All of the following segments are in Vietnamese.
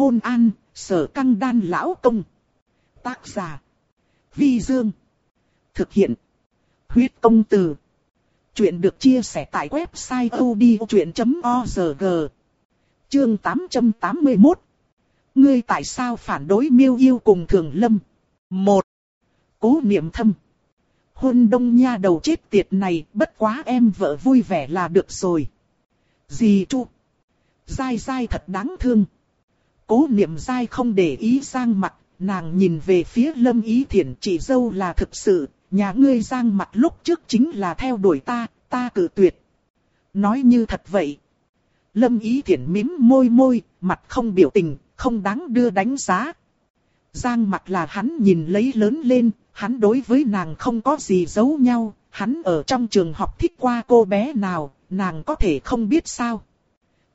Hôn an, sở căng đan lão công. Tác giả. Vi Dương. Thực hiện. Huyết công từ. Chuyện được chia sẻ tại website odchuyện.org. Chương 881. Ngươi tại sao phản đối miêu yêu cùng thường lâm? 1. Cố niệm thâm. Hôn đông nha đầu chết tiệt này, bất quá em vợ vui vẻ là được rồi. Dì chu. Dai dai thật đáng thương. Cố niệm dai không để ý giang mặt, nàng nhìn về phía lâm ý thiển chỉ dâu là thực sự, nhà ngươi giang mặt lúc trước chính là theo đuổi ta, ta cử tuyệt. Nói như thật vậy. Lâm ý thiển mím môi môi, mặt không biểu tình, không đáng đưa đánh giá. Giang mặt là hắn nhìn lấy lớn lên, hắn đối với nàng không có gì giấu nhau, hắn ở trong trường học thích qua cô bé nào, nàng có thể không biết sao.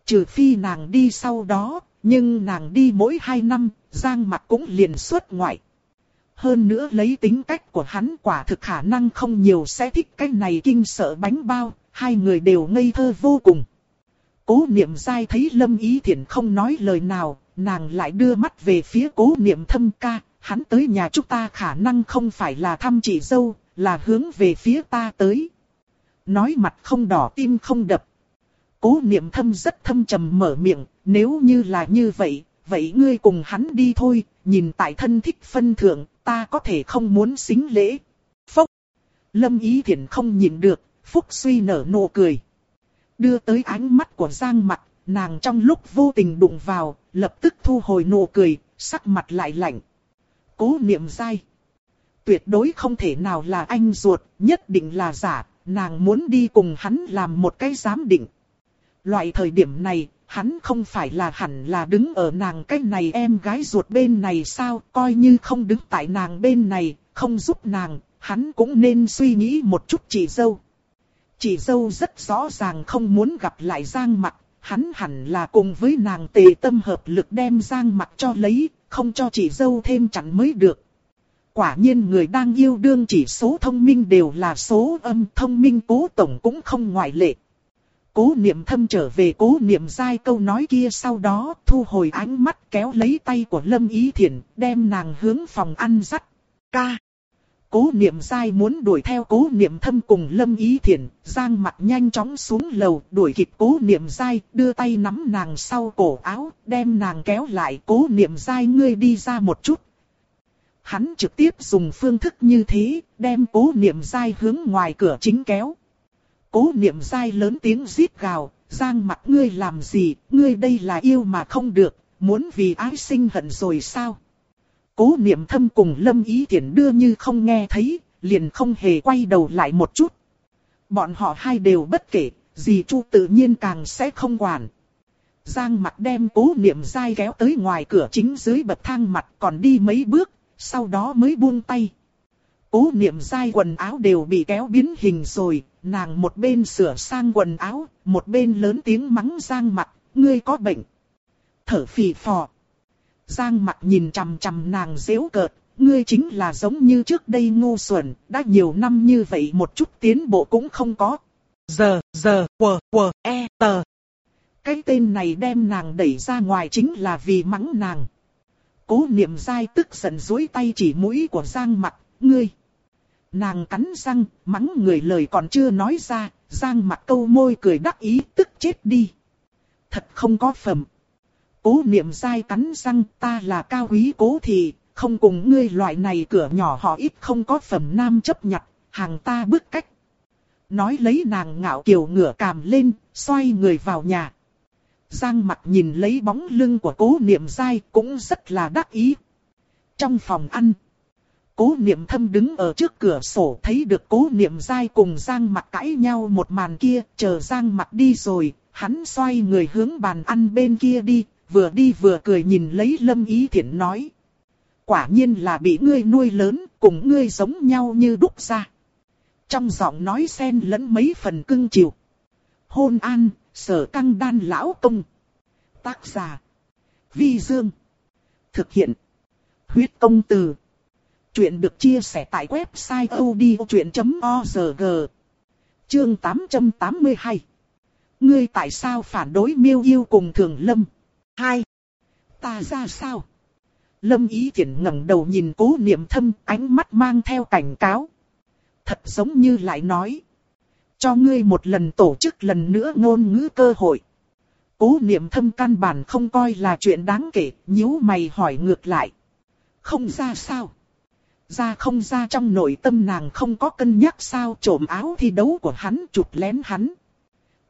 Trừ phi nàng đi sau đó, nhưng nàng đi mỗi hai năm, Giang mặt cũng liền xuất ngoại. Hơn nữa lấy tính cách của hắn quả thực khả năng không nhiều sẽ thích cái này kinh sợ bánh bao, hai người đều ngây thơ vô cùng. Cố niệm dai thấy Lâm Ý Thiển không nói lời nào, nàng lại đưa mắt về phía cố niệm thâm ca, hắn tới nhà chúng ta khả năng không phải là thăm chị dâu, là hướng về phía ta tới. Nói mặt không đỏ tim không đập. Cố niệm thâm rất thâm trầm mở miệng, nếu như là như vậy, vậy ngươi cùng hắn đi thôi, nhìn tại thân thích phân thượng, ta có thể không muốn xính lễ. Phốc. Lâm Ý thiện không nhìn được, Phúc suy nở nụ cười. Đưa tới ánh mắt của Giang mặt, nàng trong lúc vô tình đụng vào, lập tức thu hồi nụ cười, sắc mặt lại lạnh. Cố niệm dai. Tuyệt đối không thể nào là anh ruột, nhất định là giả, nàng muốn đi cùng hắn làm một cái giám định. Loại thời điểm này, hắn không phải là hẳn là đứng ở nàng cái này em gái ruột bên này sao, coi như không đứng tại nàng bên này, không giúp nàng, hắn cũng nên suy nghĩ một chút chị dâu. Chị dâu rất rõ ràng không muốn gặp lại Giang Mặc, hắn hẳn là cùng với nàng tề tâm hợp lực đem Giang Mặc cho lấy, không cho chị dâu thêm chặn mới được. Quả nhiên người đang yêu đương chỉ số thông minh đều là số âm thông minh cố tổng cũng không ngoại lệ. Cố niệm thâm trở về cố niệm dai câu nói kia sau đó thu hồi ánh mắt kéo lấy tay của Lâm Ý Thiển đem nàng hướng phòng ăn dắt. Ca. Cố niệm dai muốn đuổi theo cố niệm thâm cùng Lâm Ý Thiển, giang mặt nhanh chóng xuống lầu đuổi kịp cố niệm dai, đưa tay nắm nàng sau cổ áo, đem nàng kéo lại cố niệm dai ngươi đi ra một chút. Hắn trực tiếp dùng phương thức như thế, đem cố niệm dai hướng ngoài cửa chính kéo. Cố niệm dai lớn tiếng rít gào, giang mặt ngươi làm gì, ngươi đây là yêu mà không được, muốn vì ái sinh hận rồi sao? Cố niệm thâm cùng lâm ý tiện đưa như không nghe thấy, liền không hề quay đầu lại một chút. Bọn họ hai đều bất kể, gì chu tự nhiên càng sẽ không quản. Giang mặt đem cố niệm dai kéo tới ngoài cửa chính dưới bậc thang mặt còn đi mấy bước, sau đó mới buông tay. Cố niệm dai quần áo đều bị kéo biến hình rồi, nàng một bên sửa sang quần áo, một bên lớn tiếng mắng Giang mặt, ngươi có bệnh. Thở phì phò. Giang mặt nhìn chằm chằm nàng dễu cợt, ngươi chính là giống như trước đây ngu xuẩn, đã nhiều năm như vậy một chút tiến bộ cũng không có. Giờ, giờ, quờ, quờ, e, tờ. Cái tên này đem nàng đẩy ra ngoài chính là vì mắng nàng. Cố niệm dai tức giận dối tay chỉ mũi của Giang mặt, ngươi. Nàng cắn răng, mắng người lời còn chưa nói ra, Giang mặt câu môi cười đắc ý tức chết đi. Thật không có phẩm. Cố niệm dai cắn răng ta là cao quý cố thì, không cùng ngươi loại này cửa nhỏ họ ít không có phẩm nam chấp nhặt, hàng ta bước cách. Nói lấy nàng ngạo kiều ngửa càm lên, xoay người vào nhà. Giang mặt nhìn lấy bóng lưng của cố niệm dai cũng rất là đắc ý. Trong phòng ăn, cố niệm thâm đứng ở trước cửa sổ thấy được cố niệm dai cùng Giang mặt cãi nhau một màn kia, chờ Giang mặt đi rồi, hắn xoay người hướng bàn ăn bên kia đi, vừa đi vừa cười nhìn lấy Lâm Ý thiện nói. Quả nhiên là bị ngươi nuôi lớn, cùng ngươi giống nhau như đúc ra. Trong giọng nói xen lẫn mấy phần cưng chiều. Hôn an, sở căng đan lão công. Tác giả. Vi Dương. Thực hiện. Huyết công từ. Chuyện được chia sẻ tại website odchuyện.org. Chương 882. Ngươi tại sao phản đối miêu yêu cùng thường lâm? 2. ta ra sao? Lâm Ý thiện ngẩng đầu nhìn cố niệm thâm, ánh mắt mang theo cảnh cáo. Thật giống như lại nói. Cho ngươi một lần tổ chức lần nữa ngôn ngữ cơ hội. Cố niệm thâm căn bản không coi là chuyện đáng kể, nhíu mày hỏi ngược lại. Không ra sao? Ra không ra trong nội tâm nàng không có cân nhắc sao trộm áo thi đấu của hắn chụp lén hắn.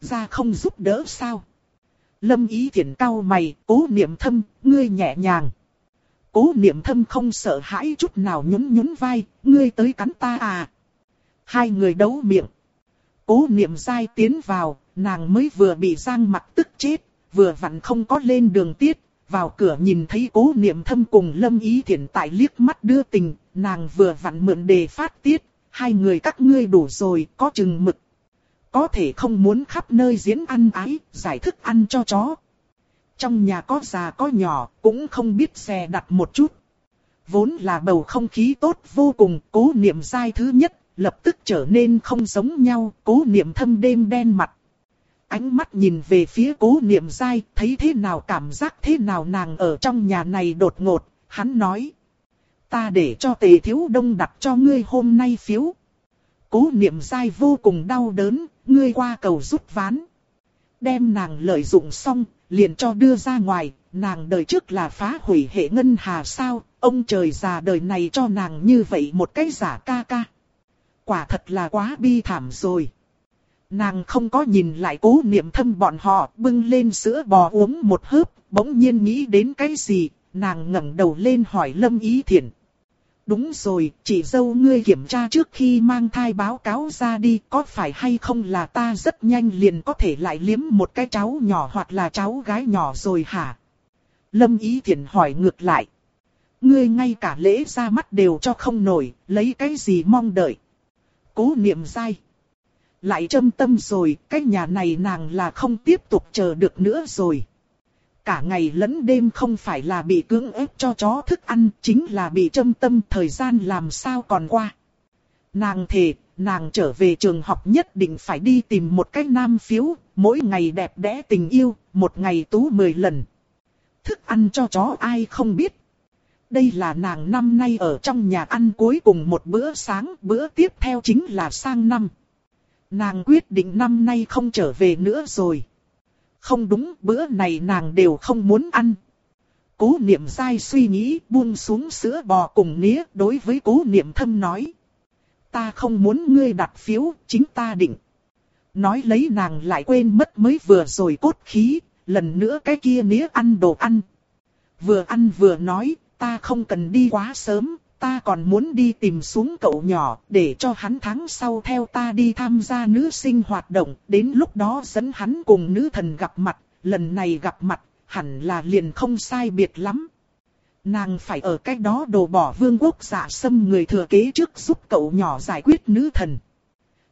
Ra không giúp đỡ sao? Lâm ý thiện cao mày, cố niệm thâm, ngươi nhẹ nhàng. Cố niệm thâm không sợ hãi chút nào nhún nhún vai, ngươi tới cắn ta à. Hai người đấu miệng. Cố niệm dai tiến vào, nàng mới vừa bị giang mặt tức chết, vừa vặn không có lên đường tiết. Vào cửa nhìn thấy cố niệm thâm cùng lâm ý thiện tại liếc mắt đưa tình, nàng vừa vặn mượn đề phát tiết. Hai người các ngươi đủ rồi, có chừng mực. Có thể không muốn khắp nơi diễn ăn ái, giải thức ăn cho chó. Trong nhà có già có nhỏ, cũng không biết xe đặt một chút. Vốn là bầu không khí tốt vô cùng, cố niệm dai thứ nhất, lập tức trở nên không giống nhau, cố niệm thâm đêm đen mặt. Ánh mắt nhìn về phía cố niệm dai, thấy thế nào cảm giác thế nào nàng ở trong nhà này đột ngột, hắn nói. Ta để cho tề thiếu đông đặt cho ngươi hôm nay phiếu. Cố niệm dai vô cùng đau đớn, ngươi qua cầu rút ván. Đem nàng lợi dụng xong, liền cho đưa ra ngoài, nàng đời trước là phá hủy hệ ngân hà sao, ông trời già đời này cho nàng như vậy một cái giả ca ca. Quả thật là quá bi thảm rồi. Nàng không có nhìn lại cố niệm thâm bọn họ bưng lên sữa bò uống một hớp, bỗng nhiên nghĩ đến cái gì, nàng ngẩng đầu lên hỏi Lâm Ý Thiển. Đúng rồi, chị dâu ngươi kiểm tra trước khi mang thai báo cáo ra đi, có phải hay không là ta rất nhanh liền có thể lại liếm một cái cháu nhỏ hoặc là cháu gái nhỏ rồi hả? Lâm Ý Thiển hỏi ngược lại. Ngươi ngay cả lễ ra mắt đều cho không nổi, lấy cái gì mong đợi? Cố niệm sai. Lại châm tâm rồi, cái nhà này nàng là không tiếp tục chờ được nữa rồi cả ngày lẫn đêm không phải là bị cưỡng ép cho chó thức ăn, chính là bị châm tâm thời gian làm sao còn qua. Nàng thề, nàng trở về trường học nhất định phải đi tìm một cái nam phiếu, mỗi ngày đẹp đẽ tình yêu, một ngày tú mười lần. Thức ăn cho chó ai không biết. Đây là nàng năm nay ở trong nhà ăn cuối cùng một bữa sáng, bữa tiếp theo chính là sang năm. Nàng quyết định năm nay không trở về nữa rồi. Không đúng, bữa này nàng đều không muốn ăn. Cố niệm dai suy nghĩ buông xuống sữa bò cùng nía đối với cố niệm thâm nói. Ta không muốn ngươi đặt phiếu, chính ta định. Nói lấy nàng lại quên mất mới vừa rồi cốt khí, lần nữa cái kia nía ăn đồ ăn. Vừa ăn vừa nói, ta không cần đi quá sớm, ta còn muốn đi tìm xuống cậu nhỏ, để cho hắn tháng sau theo ta đi tham gia nữ sinh hoạt động, đến lúc đó dẫn hắn cùng nữ thần gặp mặt, lần này gặp mặt, hẳn là liền không sai biệt lắm. Nàng phải ở cách đó đồ bỏ vương quốc giả xâm người thừa kế trước giúp cậu nhỏ giải quyết nữ thần.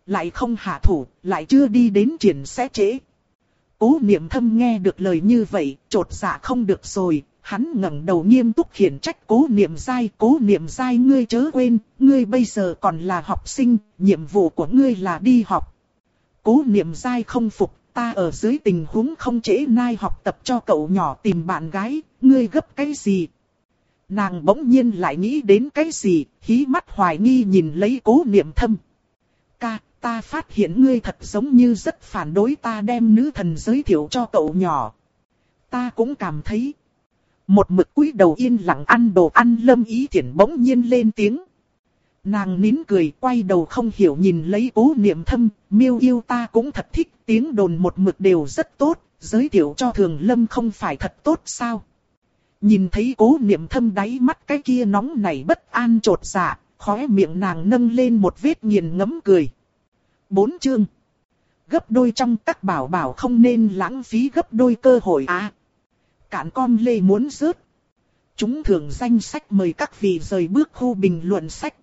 Lại không hạ thủ, lại chưa đi đến triển sẽ trễ. Cố niệm thâm nghe được lời như vậy, trột dạ không được rồi, hắn ngẩng đầu nghiêm túc khiển trách cố niệm dai, cố niệm dai ngươi chớ quên, ngươi bây giờ còn là học sinh, nhiệm vụ của ngươi là đi học. Cố niệm dai không phục, ta ở dưới tình huống không trễ nai học tập cho cậu nhỏ tìm bạn gái, ngươi gấp cái gì? Nàng bỗng nhiên lại nghĩ đến cái gì, hí mắt hoài nghi nhìn lấy cố niệm thâm. Ca, ta phát hiện ngươi thật giống như rất phản đối ta đem nữ thần giới thiệu cho cậu nhỏ. Ta cũng cảm thấy. Một mực cúi đầu yên lặng ăn đồ ăn lâm ý thiển bỗng nhiên lên tiếng. Nàng nín cười quay đầu không hiểu nhìn lấy cố niệm thâm, miêu yêu ta cũng thật thích tiếng đồn một mực đều rất tốt, giới thiệu cho thường lâm không phải thật tốt sao. Nhìn thấy cố niệm thâm đáy mắt cái kia nóng nảy bất an trột dạ, khóe miệng nàng nâng lên một vết nghiền ngấm cười. Bốn chương. Gấp đôi trong các bảo bảo không nên lãng phí gấp đôi cơ hội à cạn con lê muốn rớt. Chúng thường danh sách mời các vị rời bước khu bình luận sách.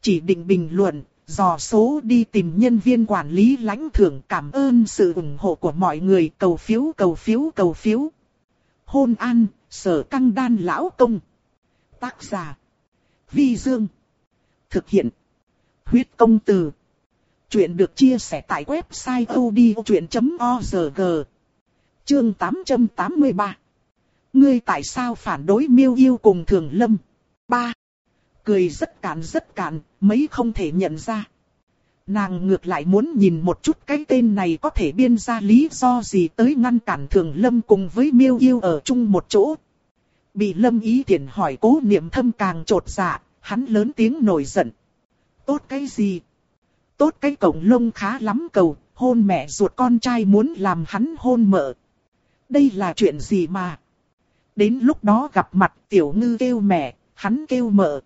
Chỉ định bình luận, dò số đi tìm nhân viên quản lý lãnh thưởng cảm ơn sự ủng hộ của mọi người cầu phiếu cầu phiếu cầu phiếu. Hôn an, sở căng đan lão công. Tác giả. Vi Dương. Thực hiện. Huyết công từ. Chuyện được chia sẻ tại website odchuyện.org. Chương 883 Ngươi tại sao phản đối miêu yêu cùng thường lâm? Ba. Cười rất cạn rất cạn, mấy không thể nhận ra. Nàng ngược lại muốn nhìn một chút cái tên này có thể biên ra lý do gì tới ngăn cản thường lâm cùng với miêu yêu ở chung một chỗ. Bị lâm ý tiện hỏi cố niệm thâm càng trột dạ, hắn lớn tiếng nổi giận. Tốt cái gì? Tốt cái cổng lông khá lắm cầu, hôn mẹ ruột con trai muốn làm hắn hôn mợ. Đây là chuyện gì mà? Đến lúc đó gặp mặt tiểu ngư kêu mẹ, hắn kêu mợ.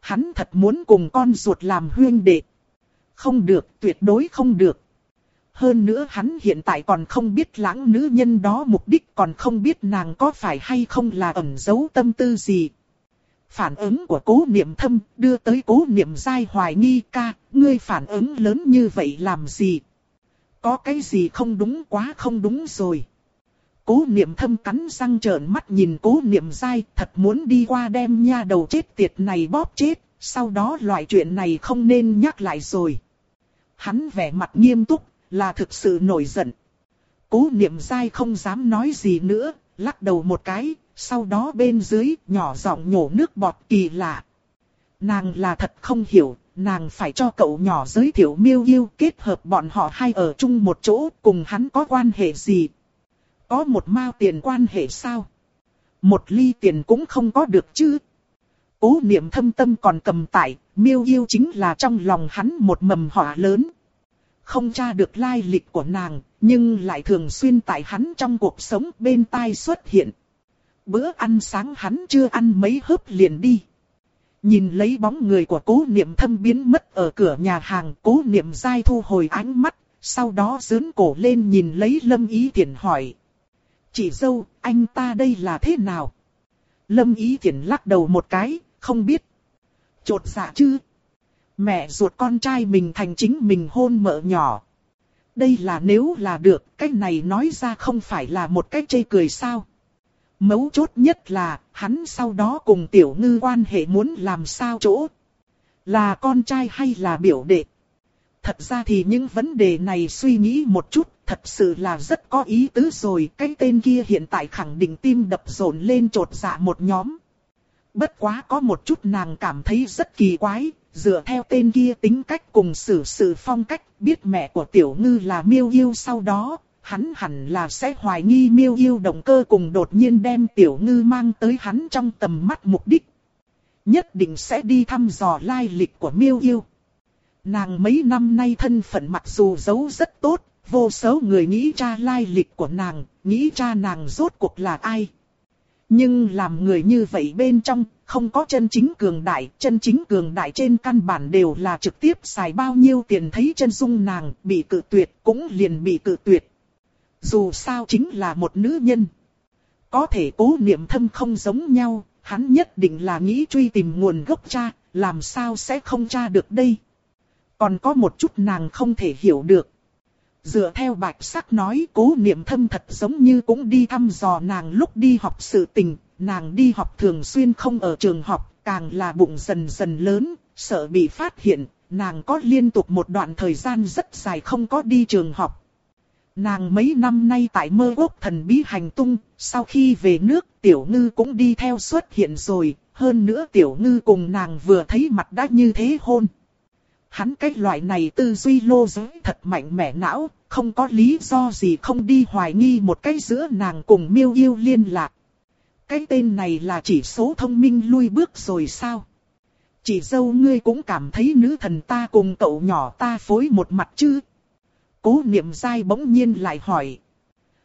Hắn thật muốn cùng con ruột làm huyên đệ. Không được, tuyệt đối không được. Hơn nữa hắn hiện tại còn không biết lãng nữ nhân đó mục đích còn không biết nàng có phải hay không là ẩn giấu tâm tư gì. Phản ứng của cố niệm thâm đưa tới cố niệm dai hoài nghi ca, ngươi phản ứng lớn như vậy làm gì? Có cái gì không đúng quá không đúng rồi. Cố niệm thâm cắn răng trợn mắt nhìn cố niệm dai thật muốn đi qua đem nha đầu chết tiệt này bóp chết, sau đó loại chuyện này không nên nhắc lại rồi. Hắn vẻ mặt nghiêm túc, là thực sự nổi giận. Cố niệm dai không dám nói gì nữa, lắc đầu một cái, sau đó bên dưới nhỏ giọng nhổ nước bọt kỳ lạ. Nàng là thật không hiểu, nàng phải cho cậu nhỏ giới thiệu miêu yêu kết hợp bọn họ hai ở chung một chỗ cùng hắn có quan hệ gì. Có một mao tiền quan hệ sao? Một ly tiền cũng không có được chứ. Cố niệm thâm tâm còn cầm tại, miêu yêu chính là trong lòng hắn một mầm họa lớn. Không tra được lai lịch của nàng, nhưng lại thường xuyên tại hắn trong cuộc sống bên tai xuất hiện. Bữa ăn sáng hắn chưa ăn mấy hớp liền đi. Nhìn lấy bóng người của cố niệm thâm biến mất ở cửa nhà hàng, cố niệm dai thu hồi ánh mắt, sau đó dướn cổ lên nhìn lấy lâm ý thiện hỏi. Chị dâu, anh ta đây là thế nào? Lâm ý thiện lắc đầu một cái, không biết. Chột dạ chứ? Mẹ ruột con trai mình thành chính mình hôn mợ nhỏ. Đây là nếu là được, cái này nói ra không phải là một cái chê cười sao? Mấu chốt nhất là, hắn sau đó cùng tiểu ngư quan hệ muốn làm sao chỗ. Là con trai hay là biểu đệ? Thật ra thì những vấn đề này suy nghĩ một chút, thật sự là rất có ý tứ rồi. Cái tên kia hiện tại khẳng định tim đập rộn lên trột dạ một nhóm. Bất quá có một chút nàng cảm thấy rất kỳ quái, dựa theo tên kia tính cách cùng xử sự phong cách, biết mẹ của tiểu ngư là miêu yêu sau đó, hắn hẳn là sẽ hoài nghi miêu yêu động cơ cùng đột nhiên đem tiểu ngư mang tới hắn trong tầm mắt mục đích. Nhất định sẽ đi thăm dò lai lịch của miêu yêu. Nàng mấy năm nay thân phận mặc dù giấu rất tốt, vô số người nghĩ cha lai lịch của nàng, nghĩ cha nàng rốt cuộc là ai. Nhưng làm người như vậy bên trong, không có chân chính cường đại, chân chính cường đại trên căn bản đều là trực tiếp xài bao nhiêu tiền thấy chân dung nàng, bị cự tuyệt, cũng liền bị cự tuyệt. Dù sao chính là một nữ nhân. Có thể cố niệm thâm không giống nhau, hắn nhất định là nghĩ truy tìm nguồn gốc cha, làm sao sẽ không tra được đây. Còn có một chút nàng không thể hiểu được. Dựa theo bạch sắc nói cố niệm thâm thật giống như cũng đi thăm dò nàng lúc đi học sự tình, nàng đi học thường xuyên không ở trường học, càng là bụng dần dần lớn, sợ bị phát hiện, nàng có liên tục một đoạn thời gian rất dài không có đi trường học. Nàng mấy năm nay tại mơ quốc thần bí hành tung, sau khi về nước tiểu ngư cũng đi theo xuất hiện rồi, hơn nữa tiểu ngư cùng nàng vừa thấy mặt đã như thế hôn. Hắn cái loại này tư duy lô giới thật mạnh mẽ não, không có lý do gì không đi hoài nghi một cái giữa nàng cùng miêu yêu liên lạc. Cái tên này là chỉ số thông minh lui bước rồi sao? Chỉ dâu ngươi cũng cảm thấy nữ thần ta cùng cậu nhỏ ta phối một mặt chứ? Cố niệm dai bỗng nhiên lại hỏi.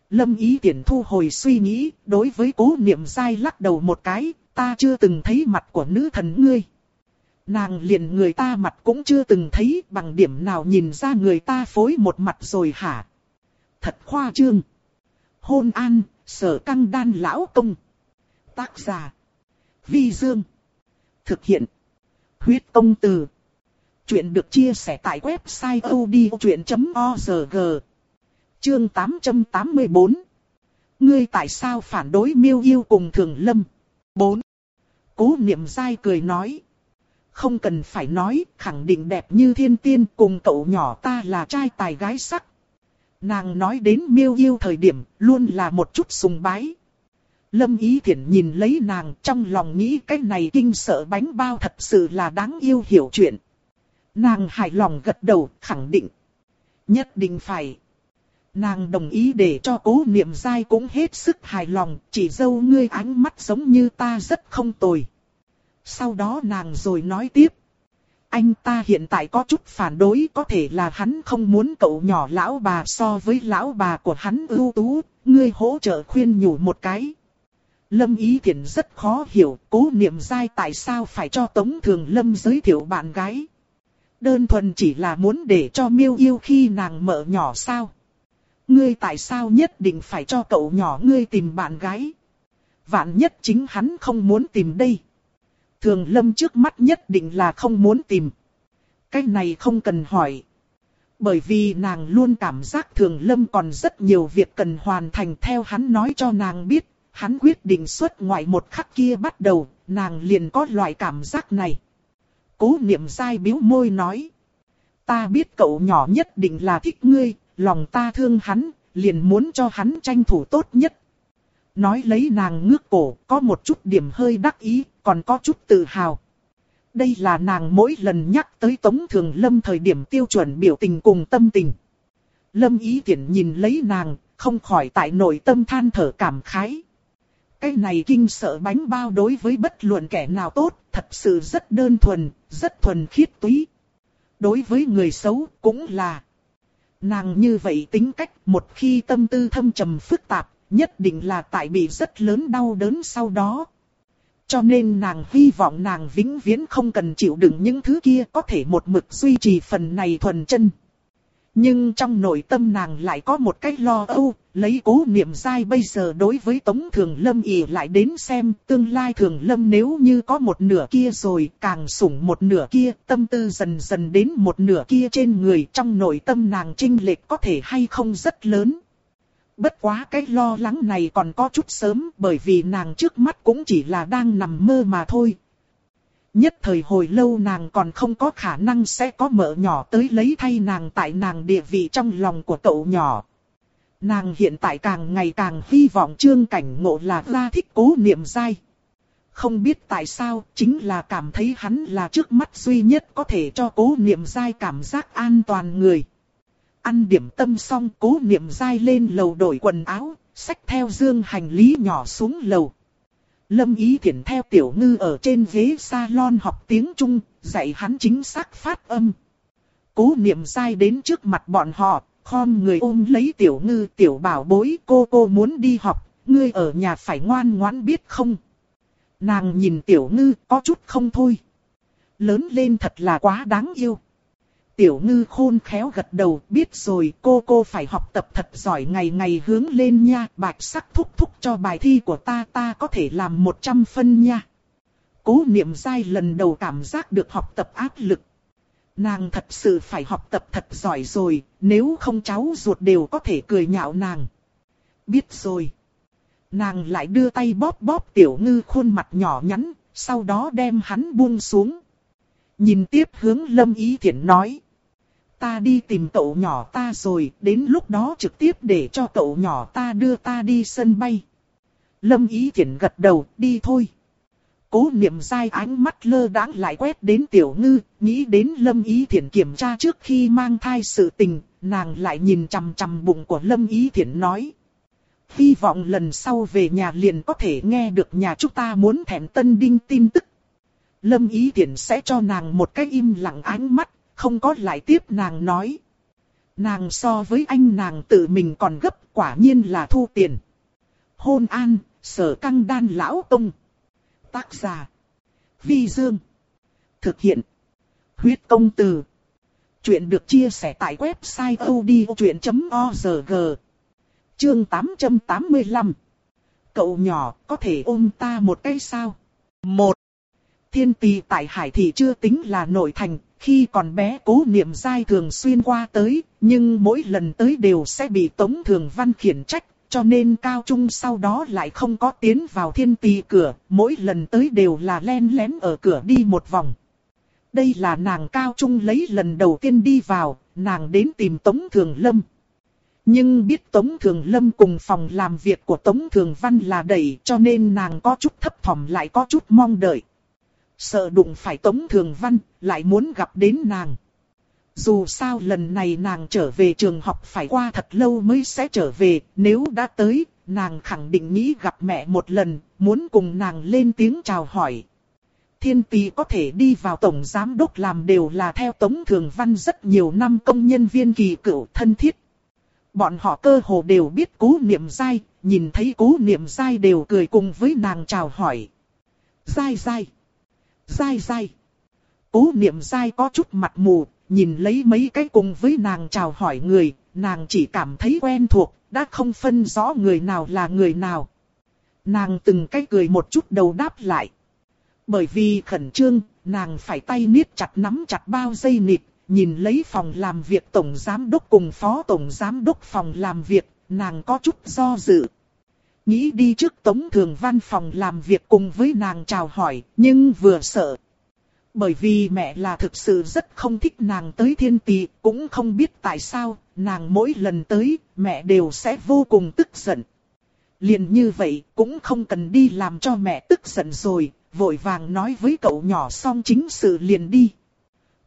Lâm ý tiện thu hồi suy nghĩ, đối với cố niệm dai lắc đầu một cái, ta chưa từng thấy mặt của nữ thần ngươi. Nàng liền người ta mặt cũng chưa từng thấy bằng điểm nào nhìn ra người ta phối một mặt rồi hả? Thật khoa trương. Hôn an, sở căng đan lão công. Tác giả. Vi Dương. Thực hiện. Huyết công từ. Chuyện được chia sẻ tại website odchuyện.org. Chương 884. Ngươi tại sao phản đối miêu yêu cùng thường lâm? 4. Cố niệm dai cười nói. Không cần phải nói, khẳng định đẹp như thiên tiên cùng cậu nhỏ ta là trai tài gái sắc. Nàng nói đến miêu yêu thời điểm, luôn là một chút sùng bái. Lâm Ý Thiển nhìn lấy nàng trong lòng nghĩ cái này kinh sợ bánh bao thật sự là đáng yêu hiểu chuyện. Nàng hài lòng gật đầu, khẳng định. Nhất định phải. Nàng đồng ý để cho cố niệm dai cũng hết sức hài lòng, chỉ dâu ngươi ánh mắt giống như ta rất không tồi. Sau đó nàng rồi nói tiếp. Anh ta hiện tại có chút phản đối có thể là hắn không muốn cậu nhỏ lão bà so với lão bà của hắn ưu tú, ngươi hỗ trợ khuyên nhủ một cái. Lâm Ý Thiển rất khó hiểu cố niệm dai tại sao phải cho Tống Thường Lâm giới thiệu bạn gái. Đơn thuần chỉ là muốn để cho miêu yêu khi nàng mợ nhỏ sao. Ngươi tại sao nhất định phải cho cậu nhỏ ngươi tìm bạn gái? Vạn nhất chính hắn không muốn tìm đây. Thường lâm trước mắt nhất định là không muốn tìm. Cái này không cần hỏi. Bởi vì nàng luôn cảm giác thường lâm còn rất nhiều việc cần hoàn thành theo hắn nói cho nàng biết. Hắn quyết định xuất ngoại một khắc kia bắt đầu, nàng liền có loại cảm giác này. Cố niệm sai biếu môi nói. Ta biết cậu nhỏ nhất định là thích ngươi, lòng ta thương hắn, liền muốn cho hắn tranh thủ tốt nhất. Nói lấy nàng ngước cổ, có một chút điểm hơi đắc ý, còn có chút tự hào. Đây là nàng mỗi lần nhắc tới Tống Thường Lâm thời điểm tiêu chuẩn biểu tình cùng tâm tình. Lâm ý tiện nhìn lấy nàng, không khỏi tại nội tâm than thở cảm khái. Cái này kinh sợ bánh bao đối với bất luận kẻ nào tốt, thật sự rất đơn thuần, rất thuần khiết túy. Đối với người xấu cũng là. Nàng như vậy tính cách một khi tâm tư thâm trầm phức tạp, nhất định là tại bị rất lớn đau đớn sau đó. Cho nên nàng hy vọng nàng vĩnh viễn không cần chịu đựng những thứ kia có thể một mực duy trì phần này thuần chân. Nhưng trong nội tâm nàng lại có một cái lo âu, lấy cố niệm dai bây giờ đối với Tống Thường Lâm ỉ lại đến xem tương lai Thường Lâm nếu như có một nửa kia rồi càng sủng một nửa kia, tâm tư dần dần đến một nửa kia trên người trong nội tâm nàng trinh lệch có thể hay không rất lớn. Bất quá cái lo lắng này còn có chút sớm bởi vì nàng trước mắt cũng chỉ là đang nằm mơ mà thôi, Nhất thời hồi lâu nàng còn không có khả năng sẽ có mợ nhỏ tới lấy thay nàng tại nàng địa vị trong lòng của cậu nhỏ. Nàng hiện tại càng ngày càng hy vọng trương cảnh ngộ là ra thích cố niệm dai. Không biết tại sao, chính là cảm thấy hắn là trước mắt duy nhất có thể cho cố niệm dai cảm giác an toàn người. Ăn điểm tâm xong cố niệm dai lên lầu đổi quần áo, xách theo dương hành lý nhỏ xuống lầu. Lâm Ý Thiển theo tiểu ngư ở trên ghế salon học tiếng Trung, dạy hắn chính xác phát âm. Cố niệm dai đến trước mặt bọn họ, khom người ôm lấy tiểu ngư tiểu bảo bối cô cô muốn đi học, ngươi ở nhà phải ngoan ngoãn biết không. Nàng nhìn tiểu ngư có chút không thôi. Lớn lên thật là quá đáng yêu. Tiểu ngư khôn khéo gật đầu, biết rồi cô cô phải học tập thật giỏi ngày ngày hướng lên nha, bạch sắc thúc thúc cho bài thi của ta ta có thể làm 100 phân nha. Cố niệm dai lần đầu cảm giác được học tập áp lực. Nàng thật sự phải học tập thật giỏi rồi, nếu không cháu ruột đều có thể cười nhạo nàng. Biết rồi. Nàng lại đưa tay bóp bóp tiểu ngư khuôn mặt nhỏ nhắn, sau đó đem hắn buông xuống. Nhìn tiếp hướng lâm ý thiện nói ta đi tìm cậu nhỏ ta rồi, đến lúc đó trực tiếp để cho cậu nhỏ ta đưa ta đi sân bay. Lâm Ý Thiển gật đầu, đi thôi. Cố niệm sai ánh mắt lơ đãng lại quét đến tiểu ngư, nghĩ đến Lâm Ý Thiển kiểm tra trước khi mang thai sự tình, nàng lại nhìn chằm chằm bụng của Lâm Ý Thiển nói. Hy vọng lần sau về nhà liền có thể nghe được nhà chúng ta muốn thèm tân đinh tin tức. Lâm Ý Thiển sẽ cho nàng một cái im lặng ánh mắt, không có lại tiếp nàng nói. Nàng so với anh nàng tự mình còn gấp quả nhiên là thu tiền. Hôn an, sở căng đan lão tông. Tác giả. Vi Dương. Thực hiện. Huyết công từ. Chuyện được chia sẻ tại website odchuyện.org. Chương 885. Cậu nhỏ có thể ôm ta một cái sao? Một. Thiên tì tại hải thị chưa tính là nội thành, khi còn bé cố niệm dai thường xuyên qua tới, nhưng mỗi lần tới đều sẽ bị Tống Thường Văn khiển trách, cho nên cao trung sau đó lại không có tiến vào thiên tì cửa, mỗi lần tới đều là len lén ở cửa đi một vòng. Đây là nàng cao trung lấy lần đầu tiên đi vào, nàng đến tìm Tống Thường Lâm. Nhưng biết Tống Thường Lâm cùng phòng làm việc của Tống Thường Văn là đẩy cho nên nàng có chút thấp thỏm lại có chút mong đợi. Sợ đụng phải Tống Thường Văn, lại muốn gặp đến nàng. Dù sao lần này nàng trở về trường học phải qua thật lâu mới sẽ trở về, nếu đã tới, nàng khẳng định nghĩ gặp mẹ một lần, muốn cùng nàng lên tiếng chào hỏi. Thiên tỷ có thể đi vào tổng giám đốc làm đều là theo Tống Thường Văn rất nhiều năm công nhân viên kỳ cựu thân thiết. Bọn họ cơ hồ đều biết cố niệm dai, nhìn thấy cố niệm dai đều cười cùng với nàng chào hỏi. Dai dai, dai dai. Cố niệm dai có chút mặt mù, nhìn lấy mấy cái cùng với nàng chào hỏi người, nàng chỉ cảm thấy quen thuộc, đã không phân rõ người nào là người nào. Nàng từng cái cười một chút đầu đáp lại. Bởi vì khẩn trương, nàng phải tay niết chặt nắm chặt bao dây nịt, nhìn lấy phòng làm việc tổng giám đốc cùng phó tổng giám đốc phòng làm việc, nàng có chút do dự. Nghĩ đi trước tống thường văn phòng làm việc cùng với nàng chào hỏi, nhưng vừa sợ. Bởi vì mẹ là thực sự rất không thích nàng tới thiên tỷ, cũng không biết tại sao, nàng mỗi lần tới, mẹ đều sẽ vô cùng tức giận. liền như vậy, cũng không cần đi làm cho mẹ tức giận rồi, vội vàng nói với cậu nhỏ xong chính sự liền đi.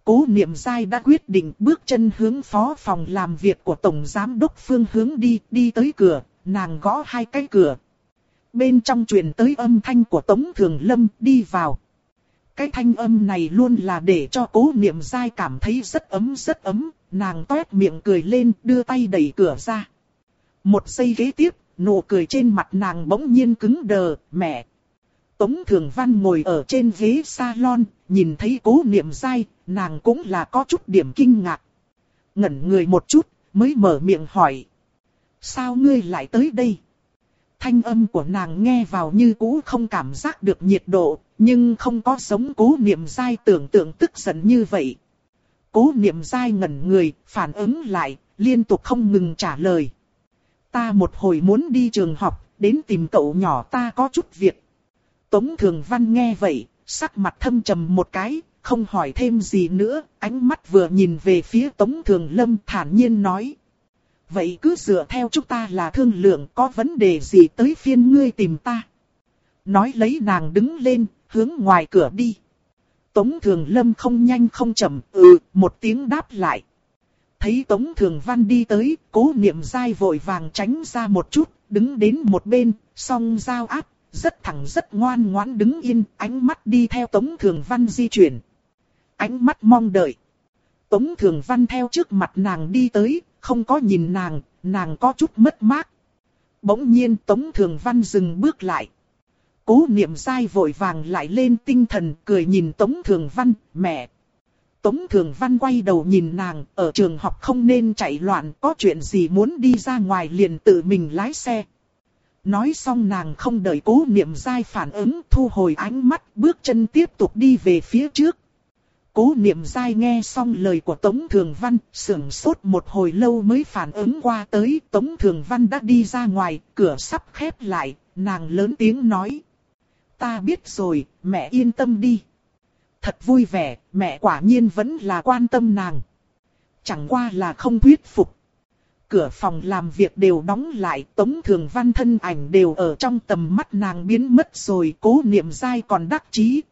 Cố niệm dai đã quyết định bước chân hướng phó phòng làm việc của Tổng Giám Đốc Phương hướng đi, đi tới cửa, nàng gõ hai cái cửa. Bên trong truyền tới âm thanh của Tống Thường Lâm đi vào. Cái thanh âm này luôn là để cho cố niệm dai cảm thấy rất ấm rất ấm, nàng toét miệng cười lên đưa tay đẩy cửa ra. Một giây ghế tiếp, nụ cười trên mặt nàng bỗng nhiên cứng đờ, mẹ. Tống Thường Văn ngồi ở trên ghế salon, nhìn thấy cố niệm dai, nàng cũng là có chút điểm kinh ngạc. Ngẩn người một chút, mới mở miệng hỏi. Sao ngươi lại tới đây? Thanh âm của nàng nghe vào như cũ không cảm giác được nhiệt độ, nhưng không có sống cố niệm dai tưởng tượng tức giận như vậy. Cố niệm dai ngẩn người, phản ứng lại, liên tục không ngừng trả lời. Ta một hồi muốn đi trường học, đến tìm cậu nhỏ ta có chút việc. Tống Thường Văn nghe vậy, sắc mặt thâm trầm một cái, không hỏi thêm gì nữa, ánh mắt vừa nhìn về phía Tống Thường Lâm thản nhiên nói. Vậy cứ dựa theo chúng ta là thương lượng có vấn đề gì tới phiên ngươi tìm ta. Nói lấy nàng đứng lên, hướng ngoài cửa đi. Tống Thường Lâm không nhanh không chậm, ừ, một tiếng đáp lại. Thấy Tống Thường Văn đi tới, cố niệm dai vội vàng tránh ra một chút, đứng đến một bên, song giao áp, rất thẳng rất ngoan ngoãn đứng yên, ánh mắt đi theo Tống Thường Văn di chuyển. Ánh mắt mong đợi. Tống Thường Văn theo trước mặt nàng đi tới, không có nhìn nàng, nàng có chút mất mát. Bỗng nhiên Tống Thường Văn dừng bước lại. Cố niệm sai vội vàng lại lên tinh thần cười nhìn Tống Thường Văn, mẹ. Tống Thường Văn quay đầu nhìn nàng, ở trường học không nên chạy loạn, có chuyện gì muốn đi ra ngoài liền tự mình lái xe. Nói xong nàng không đợi cố niệm dai phản ứng thu hồi ánh mắt bước chân tiếp tục đi về phía trước. Cố niệm dai nghe xong lời của Tống Thường Văn, sưởng sốt một hồi lâu mới phản ứng qua tới Tống Thường Văn đã đi ra ngoài, cửa sắp khép lại, nàng lớn tiếng nói. Ta biết rồi, mẹ yên tâm đi. Thật vui vẻ, mẹ quả nhiên vẫn là quan tâm nàng. Chẳng qua là không thuyết phục cửa phòng làm việc đều đóng lại, Tống Thường Văn thân ảnh đều ở trong tầm mắt nàng biến mất rồi, cố niệm dai còn đắc chí.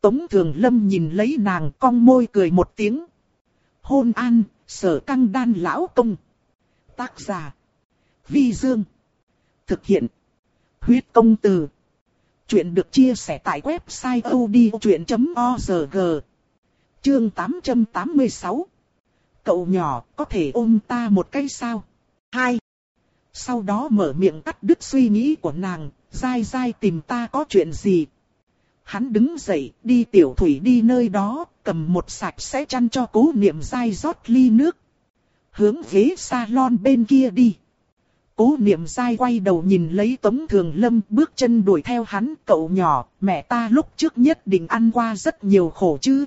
Tống Thường Lâm nhìn lấy nàng cong môi cười một tiếng. Hôn an, sở căng đan lão công. Tác giả. Vi Dương. Thực hiện. Huyết công từ. Chuyện được chia sẻ tại website odchuyện.org. Chương 886 cậu nhỏ có thể ôm ta một cái sao? Hai. Sau đó mở miệng cắt đứt suy nghĩ của nàng, dai dai tìm ta có chuyện gì? Hắn đứng dậy, đi tiểu thủy đi nơi đó, cầm một sạch sẽ chăn cho cố niệm dai rót ly nước. Hướng ghế salon bên kia đi. Cố niệm dai quay đầu nhìn lấy Tống Thường Lâm bước chân đuổi theo hắn, cậu nhỏ, mẹ ta lúc trước nhất định ăn qua rất nhiều khổ chứ.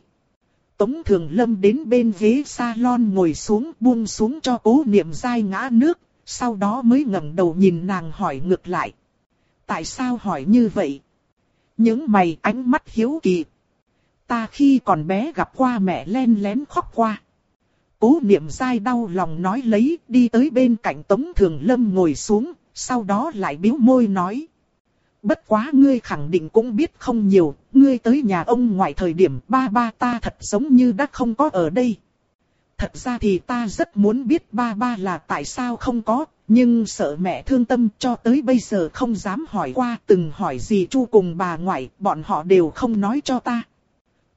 Tống Thường Lâm đến bên ghế salon ngồi xuống buông xuống cho cố niệm dai ngã nước, sau đó mới ngẩng đầu nhìn nàng hỏi ngược lại. Tại sao hỏi như vậy? Những mày ánh mắt hiếu kỳ. Ta khi còn bé gặp qua mẹ len lén khóc qua. Cố niệm dai đau lòng nói lấy, đi tới bên cạnh Tống Thường Lâm ngồi xuống, sau đó lại biếu môi nói. Bất quá ngươi khẳng định cũng biết không nhiều, ngươi tới nhà ông ngoại thời điểm ba ba ta thật giống như đã không có ở đây. Thật ra thì ta rất muốn biết ba ba là tại sao không có, nhưng sợ mẹ thương tâm cho tới bây giờ không dám hỏi qua từng hỏi gì chu cùng bà ngoại, bọn họ đều không nói cho ta.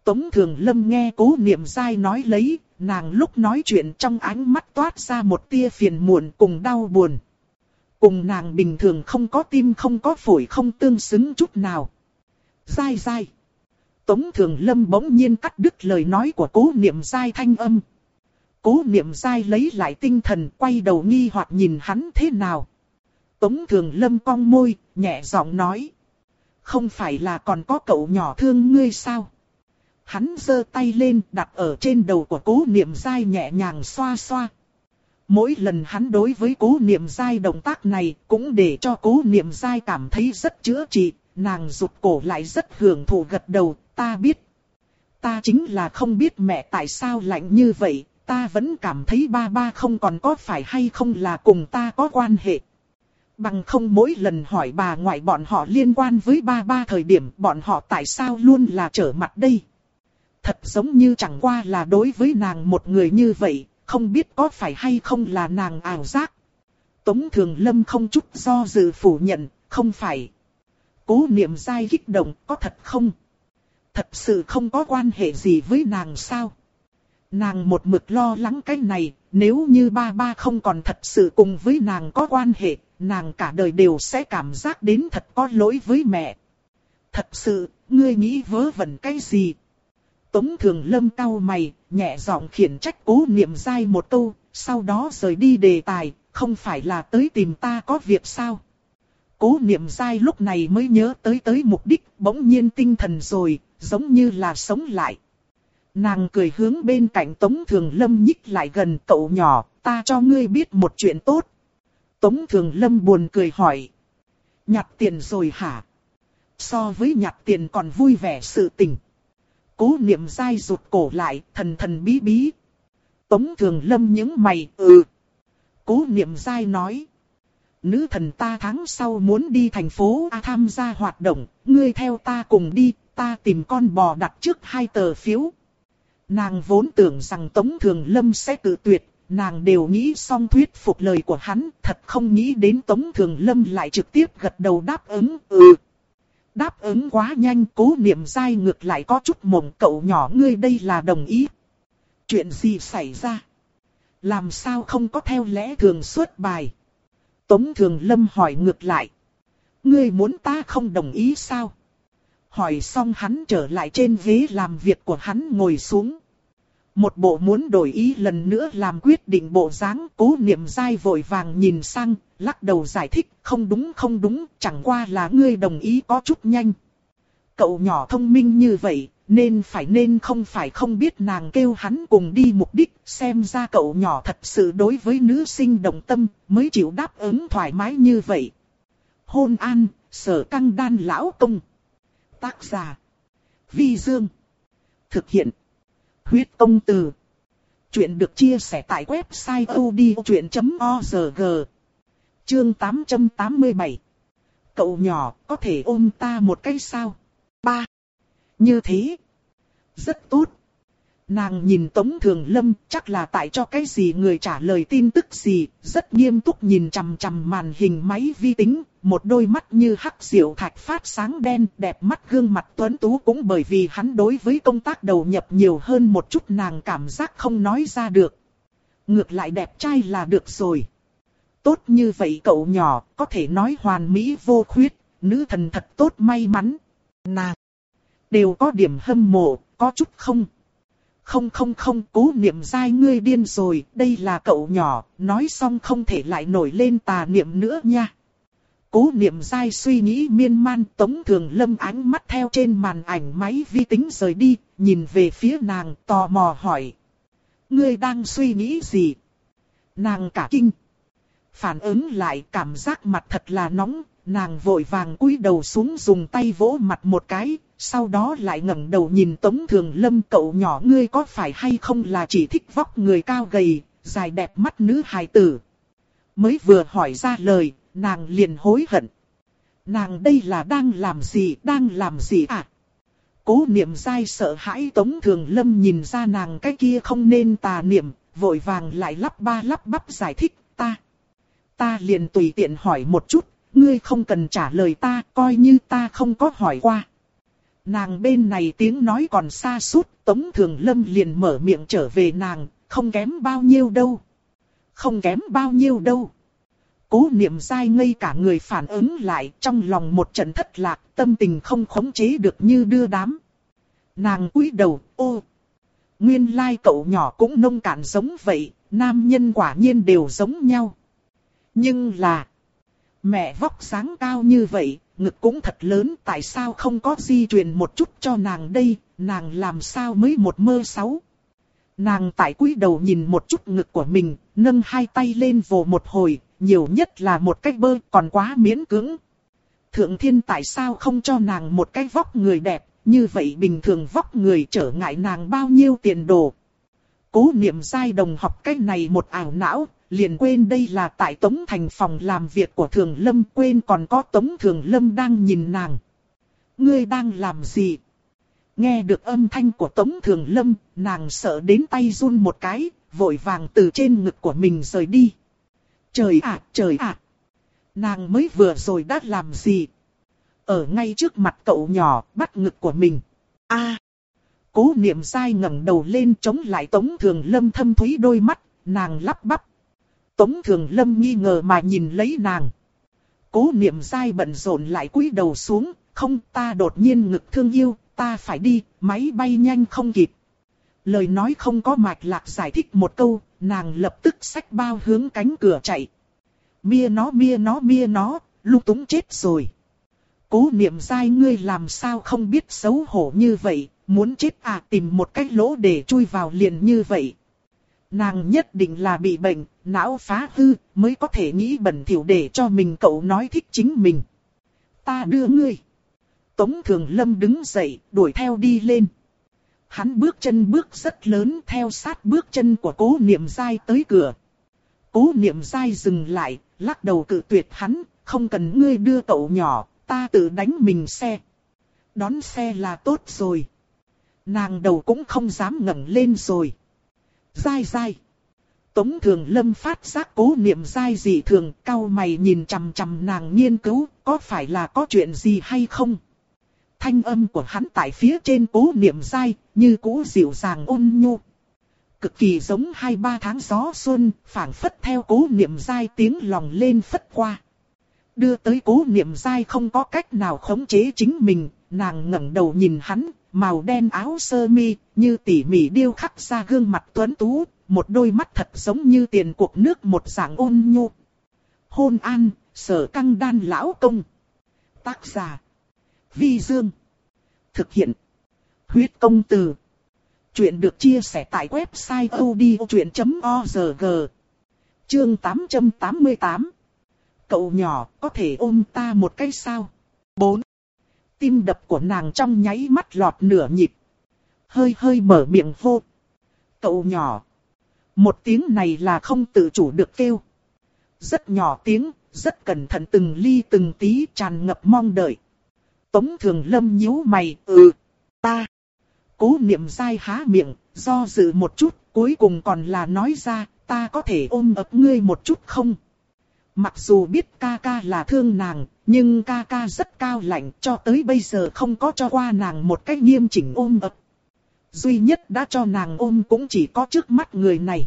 Tống Thường Lâm nghe cố niệm dai nói lấy, nàng lúc nói chuyện trong ánh mắt toát ra một tia phiền muộn cùng đau buồn. Cùng nàng bình thường không có tim không có phổi không tương xứng chút nào. Dai dai. Tống Thường Lâm bỗng nhiên cắt đứt lời nói của cố niệm dai thanh âm. Cố niệm dai lấy lại tinh thần quay đầu nghi hoặc nhìn hắn thế nào. Tống Thường Lâm cong môi, nhẹ giọng nói. Không phải là còn có cậu nhỏ thương ngươi sao? Hắn giơ tay lên đặt ở trên đầu của cố niệm dai nhẹ nhàng xoa xoa. Mỗi lần hắn đối với cố niệm dai động tác này cũng để cho cố niệm dai cảm thấy rất chữa trị, nàng rụt cổ lại rất hưởng thụ gật đầu, ta biết. Ta chính là không biết mẹ tại sao lạnh như vậy, ta vẫn cảm thấy ba ba không còn có phải hay không là cùng ta có quan hệ. Bằng không mỗi lần hỏi bà ngoại bọn họ liên quan với ba ba thời điểm bọn họ tại sao luôn là trở mặt đây. Thật giống như chẳng qua là đối với nàng một người như vậy, không biết có phải hay không là nàng ảo giác. Tống Thường Lâm không chút do dự phủ nhận, không phải. Cố niệm dai kích động, có thật không? Thật sự không có quan hệ gì với nàng sao? Nàng một mực lo lắng cái này, nếu như ba ba không còn thật sự cùng với nàng có quan hệ, nàng cả đời đều sẽ cảm giác đến thật có lỗi với mẹ. Thật sự, ngươi nghĩ vớ vẩn cái gì? Tống Thường Lâm cau mày, nhẹ giọng khiển trách cố niệm dai một câu, sau đó rời đi đề tài, không phải là tới tìm ta có việc sao? Cố niệm dai lúc này mới nhớ tới tới mục đích, bỗng nhiên tinh thần rồi, giống như là sống lại. Nàng cười hướng bên cạnh Tống Thường Lâm nhích lại gần cậu nhỏ, ta cho ngươi biết một chuyện tốt. Tống Thường Lâm buồn cười hỏi. Nhặt tiền rồi hả? So với nhặt tiền còn vui vẻ sự tình. Cố niệm dai rụt cổ lại, thần thần bí bí. Tống Thường Lâm những mày, ừ. Cố niệm dai nói. Nữ thần ta tháng sau muốn đi thành phố A tham gia hoạt động, ngươi theo ta cùng đi, ta tìm con bò đặt trước hai tờ phiếu. Nàng vốn tưởng rằng Tống Thường Lâm sẽ tự tuyệt, nàng đều nghĩ xong thuyết phục lời của hắn, thật không nghĩ đến Tống Thường Lâm lại trực tiếp gật đầu đáp ứng, ừ. Đáp ứng quá nhanh cố niệm dai ngược lại có chút mộng cậu nhỏ ngươi đây là đồng ý. Chuyện gì xảy ra? Làm sao không có theo lẽ thường suốt bài? Tống Thường Lâm hỏi ngược lại. Ngươi muốn ta không đồng ý sao? Hỏi xong hắn trở lại trên ghế làm việc của hắn ngồi xuống. Một bộ muốn đổi ý lần nữa làm quyết định bộ dáng cố niệm dai vội vàng nhìn sang, lắc đầu giải thích không đúng không đúng, chẳng qua là ngươi đồng ý có chút nhanh. Cậu nhỏ thông minh như vậy, nên phải nên không phải không biết nàng kêu hắn cùng đi mục đích, xem ra cậu nhỏ thật sự đối với nữ sinh đồng tâm, mới chịu đáp ứng thoải mái như vậy. Hôn an, sở căng đan lão công. Tác giả. Vi Dương. Thực hiện. Huyết công từ. Chuyện được chia sẻ tại website odchuyện.org. Chương 887. Cậu nhỏ có thể ôm ta một cái sao? Ba. Như thế. Rất tốt. Nàng nhìn Tống Thường Lâm chắc là tại cho cái gì người trả lời tin tức gì, rất nghiêm túc nhìn chằm chằm màn hình máy vi tính, một đôi mắt như hắc diệu thạch phát sáng đen đẹp mắt gương mặt tuấn tú cũng bởi vì hắn đối với công tác đầu nhập nhiều hơn một chút nàng cảm giác không nói ra được. Ngược lại đẹp trai là được rồi. Tốt như vậy cậu nhỏ, có thể nói hoàn mỹ vô khuyết, nữ thần thật tốt may mắn. Nàng, đều có điểm hâm mộ, có chút không. Không không không, cố niệm dai ngươi điên rồi, đây là cậu nhỏ, nói xong không thể lại nổi lên tà niệm nữa nha. Cố niệm dai suy nghĩ miên man tống thường lâm ánh mắt theo trên màn ảnh máy vi tính rời đi, nhìn về phía nàng tò mò hỏi. Ngươi đang suy nghĩ gì? Nàng cả kinh. Phản ứng lại cảm giác mặt thật là nóng, nàng vội vàng cúi đầu xuống dùng tay vỗ mặt một cái, sau đó lại ngẩng đầu nhìn Tống Thường Lâm cậu nhỏ ngươi có phải hay không là chỉ thích vóc người cao gầy, dài đẹp mắt nữ hài tử. Mới vừa hỏi ra lời, nàng liền hối hận. Nàng đây là đang làm gì, đang làm gì à? Cố niệm dai sợ hãi Tống Thường Lâm nhìn ra nàng cái kia không nên tà niệm, vội vàng lại lắp ba lắp bắp giải thích ta. Ta liền tùy tiện hỏi một chút, ngươi không cần trả lời ta, coi như ta không có hỏi qua. Nàng bên này tiếng nói còn xa suốt, Tống Thường Lâm liền mở miệng trở về nàng, không kém bao nhiêu đâu. Không kém bao nhiêu đâu. Cố niệm dai ngây cả người phản ứng lại trong lòng một trận thất lạc, tâm tình không khống chế được như đưa đám. Nàng cúi đầu, ô. Nguyên lai cậu nhỏ cũng nông cạn giống vậy, nam nhân quả nhiên đều giống nhau. Nhưng là, mẹ vóc dáng cao như vậy, ngực cũng thật lớn tại sao không có di truyền một chút cho nàng đây, nàng làm sao mới một mơ sáu. Nàng tại cúi đầu nhìn một chút ngực của mình, nâng hai tay lên vồ một hồi, nhiều nhất là một cái bơ còn quá miễn cưỡng. Thượng thiên tại sao không cho nàng một cái vóc người đẹp, như vậy bình thường vóc người trở ngại nàng bao nhiêu tiền đồ. Cố niệm sai đồng học cái này một ảo não, liền quên đây là tại Tống Thành phòng làm việc của Thường Lâm quên còn có Tống Thường Lâm đang nhìn nàng. Ngươi đang làm gì? Nghe được âm thanh của Tống Thường Lâm, nàng sợ đến tay run một cái, vội vàng từ trên ngực của mình rời đi. Trời ạ, trời ạ! Nàng mới vừa rồi đã làm gì? Ở ngay trước mặt cậu nhỏ, bắt ngực của mình. a Cố niệm sai ngẩng đầu lên chống lại Tống Thường Lâm thâm thúy đôi mắt, nàng lắp bắp. Tống Thường Lâm nghi ngờ mà nhìn lấy nàng. Cố niệm sai bận rộn lại cúi đầu xuống, không ta đột nhiên ngực thương yêu, ta phải đi, máy bay nhanh không kịp. Lời nói không có mạch lạc giải thích một câu, nàng lập tức xách bao hướng cánh cửa chạy. Mia nó mia nó mia nó, lúc túng chết rồi. Cố niệm dai ngươi làm sao không biết xấu hổ như vậy, muốn chết à tìm một cái lỗ để chui vào liền như vậy. Nàng nhất định là bị bệnh, não phá hư, mới có thể nghĩ bẩn thỉu để cho mình cậu nói thích chính mình. Ta đưa ngươi. Tống Thường Lâm đứng dậy, đuổi theo đi lên. Hắn bước chân bước rất lớn theo sát bước chân của cố niệm dai tới cửa. Cố niệm dai dừng lại, lắc đầu cự tuyệt hắn, không cần ngươi đưa cậu nhỏ, ta tự đánh mình xe. Đón xe là tốt rồi. Nàng đầu cũng không dám ngẩng lên rồi. Dai dai. Tống thường lâm phát giác cố niệm dai gì thường cao mày nhìn chằm chằm nàng nghiên cứu có phải là có chuyện gì hay không. Thanh âm của hắn tại phía trên cố niệm dai như cũ dịu dàng ôn nhu. Cực kỳ giống hai ba tháng gió xuân phảng phất theo cố niệm dai tiếng lòng lên phất qua. Đưa tới cố niệm dai không có cách nào khống chế chính mình, nàng ngẩng đầu nhìn hắn, màu đen áo sơ mi, như tỉ mỉ điêu khắc ra gương mặt tuấn tú, một đôi mắt thật giống như tiền cuộc nước một dạng ôn nhu. Hôn an, sở căng đan lão công. Tác giả. Vi Dương. Thực hiện. Huyết công từ. Chuyện được chia sẻ tại website odchuyện.org. Chương 888. Cậu nhỏ có thể ôm ta một cái sao? 4. Tim đập của nàng trong nháy mắt lọt nửa nhịp. Hơi hơi mở miệng vô. Cậu nhỏ. Một tiếng này là không tự chủ được kêu. Rất nhỏ tiếng, rất cẩn thận từng ly từng tí tràn ngập mong đợi. Tống thường lâm nhíu mày, ừ, ta. Cố niệm dai há miệng, do dự một chút, cuối cùng còn là nói ra, ta có thể ôm ấp ngươi một chút không? Mặc dù biết ca ca là thương nàng, nhưng ca ca rất cao lạnh cho tới bây giờ không có cho qua nàng một cách nghiêm chỉnh ôm ấp. Duy nhất đã cho nàng ôm cũng chỉ có trước mắt người này.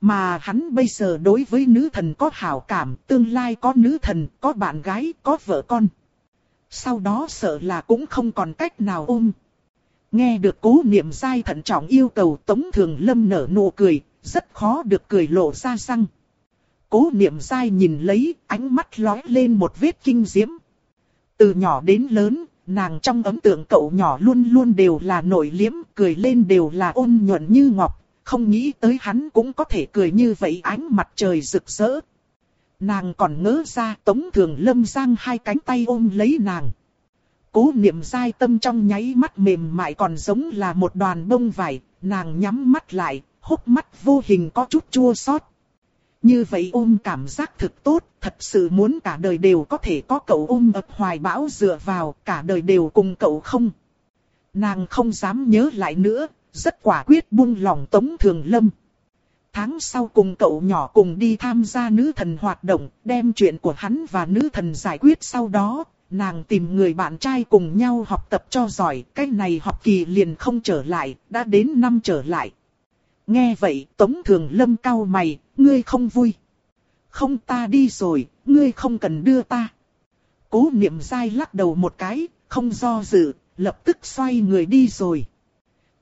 Mà hắn bây giờ đối với nữ thần có hảo cảm, tương lai có nữ thần, có bạn gái, có vợ con. Sau đó sợ là cũng không còn cách nào ôm. Nghe được cố niệm dai thận trọng yêu cầu Tống Thường Lâm nở nụ cười, rất khó được cười lộ ra răng. Cố niệm dai nhìn lấy, ánh mắt lóe lên một vết kinh diễm. Từ nhỏ đến lớn, nàng trong ấn tượng cậu nhỏ luôn luôn đều là nổi liếm, cười lên đều là ôn nhuận như ngọc, không nghĩ tới hắn cũng có thể cười như vậy ánh mặt trời rực rỡ. Nàng còn ngỡ ra Tống Thường Lâm giang hai cánh tay ôm lấy nàng. Cố niệm dai tâm trong nháy mắt mềm mại còn giống là một đoàn bông vải, nàng nhắm mắt lại, hốc mắt vô hình có chút chua xót. Như vậy ôm cảm giác thực tốt, thật sự muốn cả đời đều có thể có cậu ôm ập hoài bão dựa vào, cả đời đều cùng cậu không. Nàng không dám nhớ lại nữa, rất quả quyết buông lòng Tống Thường Lâm. Tháng sau cùng cậu nhỏ cùng đi tham gia nữ thần hoạt động, đem chuyện của hắn và nữ thần giải quyết sau đó, nàng tìm người bạn trai cùng nhau học tập cho giỏi, cái này học kỳ liền không trở lại, đã đến năm trở lại. Nghe vậy, Tống Thường Lâm cau mày, ngươi không vui. Không ta đi rồi, ngươi không cần đưa ta. Cố niệm dai lắc đầu một cái, không do dự, lập tức xoay người đi rồi.